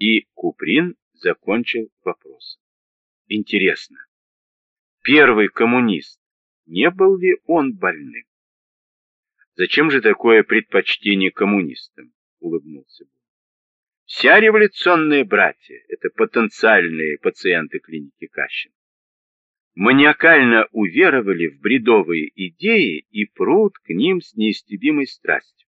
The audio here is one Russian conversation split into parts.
И Куприн закончил вопросом. Интересно, первый коммунист, не был ли он больным? Зачем же такое предпочтение коммунистам? Улыбнулся Бунин. Вся революционные братья – это потенциальные пациенты клиники Кащина. Маниакально уверовали в бредовые идеи и прут к ним с неистебимой страстью.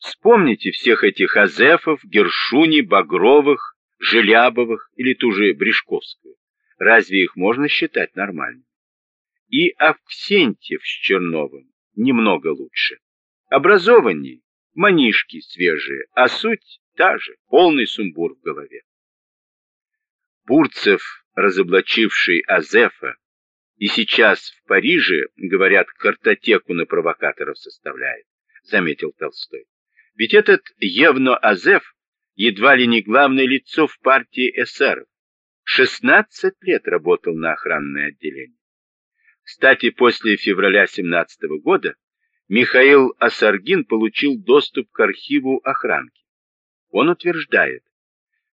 Вспомните всех этих Азефов, Гершуни, Багровых, Желябовых или ту же Брешковскую. Разве их можно считать нормальными? И Авксентьев с Черновым немного лучше. Образованнее, манишки свежие, а суть та же, полный сумбур в голове. Бурцев, разоблачивший Азефа, и сейчас в Париже, говорят, картотеку на провокаторов составляет, заметил Толстой. Ведь этот Евно Азеф едва ли не главное лицо в партии эсеров. 16 лет работал на охранное отделение. Кстати, после февраля 17 года Михаил Асаргин получил доступ к архиву охранки. Он утверждает,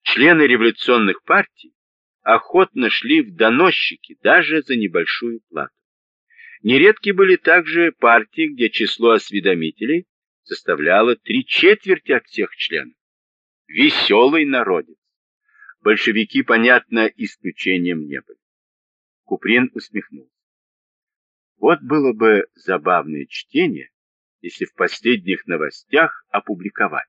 члены революционных партий охотно шли в доносчики даже за небольшую плату. Нередки были также партии, где число осведомителей составляло три четверти от всех членов. Веселый народец. Большевики, понятно, исключением не были. Куприн усмехнулся. Вот было бы забавное чтение, если в последних новостях опубликовать.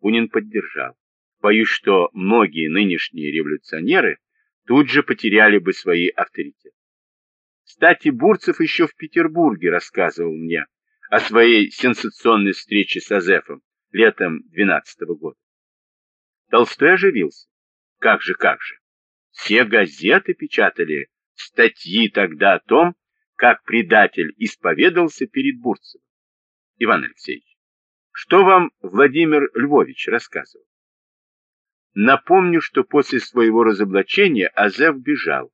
Бунин поддержал. Боюсь, что многие нынешние революционеры тут же потеряли бы свои авторитеты. Кстати, Бурцев еще в Петербурге рассказывал мне о своей сенсационной встрече с Азефом летом 12 -го года. Толстой оживился. Как же, как же. Все газеты печатали статьи тогда о том, как предатель исповедался перед Бурцевым. Иван Алексеевич, что вам Владимир Львович рассказывал? Напомню, что после своего разоблачения Азеф бежал.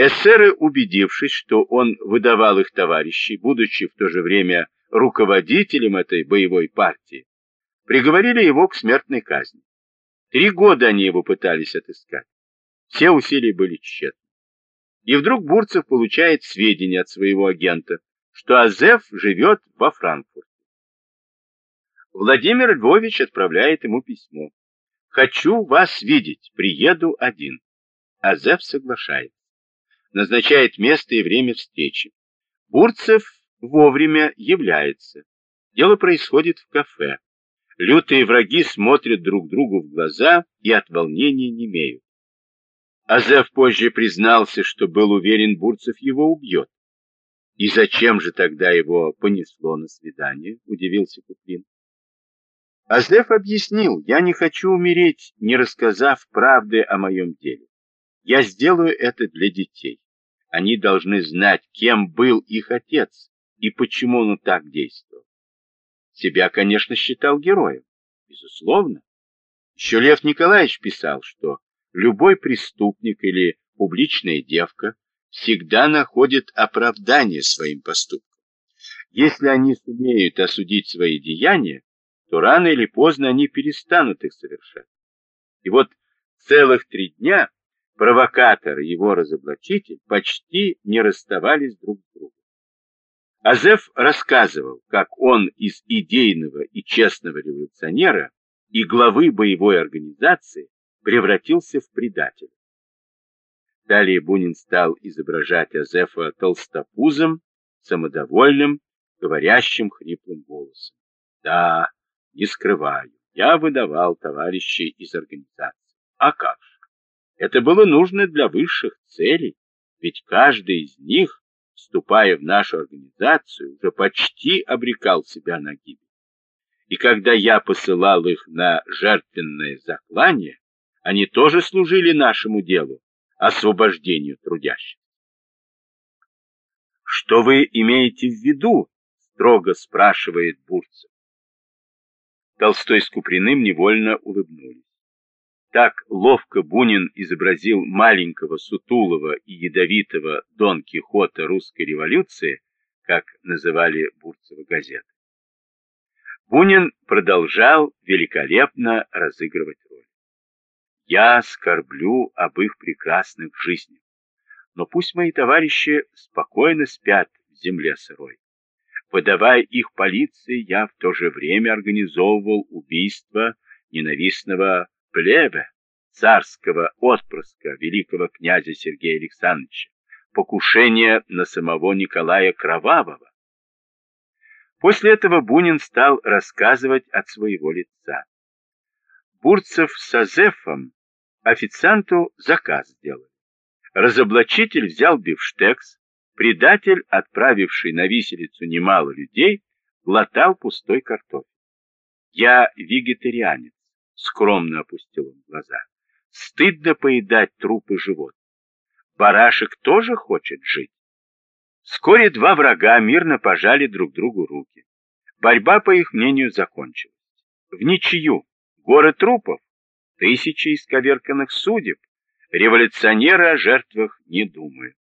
Эсеры, убедившись, что он выдавал их товарищей, будучи в то же время руководителем этой боевой партии, приговорили его к смертной казни. Три года они его пытались отыскать. Все усилия были тщетны. И вдруг Бурцев получает сведения от своего агента, что Азеф живет во Франкфурте. Владимир Львович отправляет ему письмо. «Хочу вас видеть, приеду один». Азеф соглашается. Назначает место и время встречи. Бурцев вовремя является. Дело происходит в кафе. Лютые враги смотрят друг другу в глаза и от волнения немеют. Азеф позже признался, что был уверен, Бурцев его убьет. И зачем же тогда его понесло на свидание, удивился Куплин. Азеф объяснил, я не хочу умереть, не рассказав правды о моем деле. Я сделаю это для детей. Они должны знать, кем был их отец и почему он так действовал. Себя, конечно, считал героем. Безусловно. Еще Лев Николаевич писал, что любой преступник или публичная девка всегда находит оправдание своим поступкам. Если они сумеют осудить свои деяния, то рано или поздно они перестанут их совершать. И вот целых три дня провокатор и его разоблачитель почти не расставались друг с другом. Азеф рассказывал, как он из идейного и честного революционера и главы боевой организации превратился в предателя. Далее Бунин стал изображать Азефа толстопузом, самодовольным, говорящим хриплым голосом. Да, не скрываю, я выдавал товарищей из организации. А как? Это было нужно для высших целей, ведь каждый из них вступая в нашу организацию, уже почти обрекал себя на гибель. И когда я посылал их на жертвенное заклание, они тоже служили нашему делу, освобождению трудящихся. «Что вы имеете в виду?» — строго спрашивает Бурцев. Толстой с Куприным невольно улыбнулись. Так ловко Бунин изобразил маленького, сутулого и ядовитого Дон Кихота русской революции, как называли Бурцева газеты. Бунин продолжал великолепно разыгрывать роль. Я скорблю об их прекрасных жизнях. Но пусть мои товарищи спокойно спят в земле сырой. Выдавая их полиции, я в то же время организовывал убийство ненавистного плебе, царского отпрыска великого князя Сергея Александровича, покушение на самого Николая Кровавого. После этого Бунин стал рассказывать от своего лица. Бурцев с Азефом официанту заказ сделали. Разоблачитель взял бифштекс, предатель, отправивший на виселицу немало людей, глотал пустой картофель. Я вегетарианец, скромно опустил он глаза. Стыдно поедать трупы животных. Барашек тоже хочет жить. Вскоре два врага мирно пожали друг другу руки. Борьба, по их мнению, закончилась. В ничью. Горы трупов, тысячи исковерканных судеб, революционеры о жертвах не думают.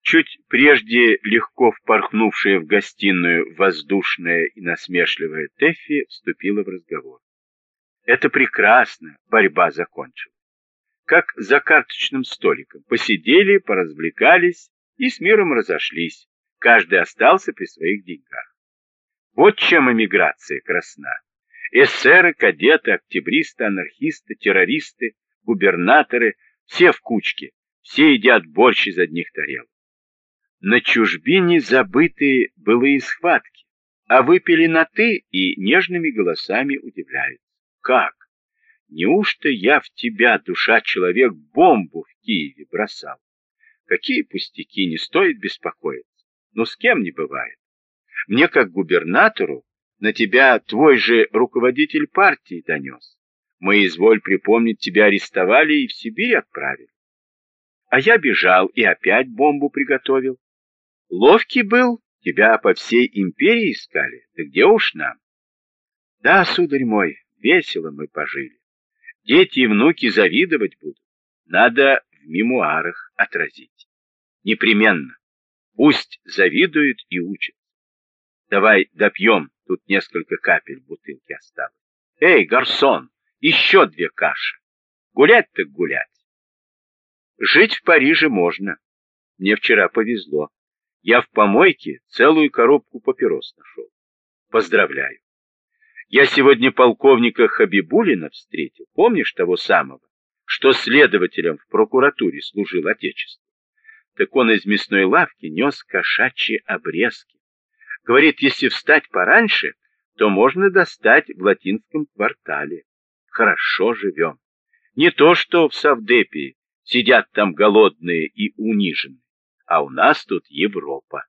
Чуть прежде легко впорхнувшая в гостиную воздушная и насмешливая Тэффи вступила в разговор. Это прекрасно, борьба закончилась. Как за карточным столиком. Посидели, поразвлекались и с миром разошлись. Каждый остался при своих деньгах. Вот чем эмиграция красна. Эсеры, кадеты, октябристы, анархисты, террористы, губернаторы, все в кучке, все едят борщ из одних тарелок. На чужбине забытые былые схватки, а выпили на «ты» и нежными голосами удивляются. Как? Неужто я в тебя, душа человек, бомбу в Киеве бросал? Какие пустяки, не стоит беспокоиться. Но с кем не бывает. Мне, как губернатору, на тебя твой же руководитель партии донес. Мы, изволь припомнить, тебя арестовали и в Сибирь отправили. А я бежал и опять бомбу приготовил. Ловкий был, тебя по всей империи искали. Ты где уж нам? Да, сударь мой, весело мы пожили. Дети и внуки завидовать будут. Надо в мемуарах отразить. Непременно. Пусть завидуют и учат. Давай допьем, тут несколько капель в бутылке осталось. Эй, гарсон, еще две каши. Гулять так гулять. Жить в Париже можно. Мне вчера повезло. Я в помойке целую коробку папирос нашел. Поздравляю. Я сегодня полковника Хабибулина встретил, помнишь того самого, что следователем в прокуратуре служил Отечеству? Так он из мясной лавки нес кошачьи обрезки. Говорит, если встать пораньше, то можно достать в латинском квартале. Хорошо живем. Не то, что в Савдепии сидят там голодные и униженные а у нас тут Европа.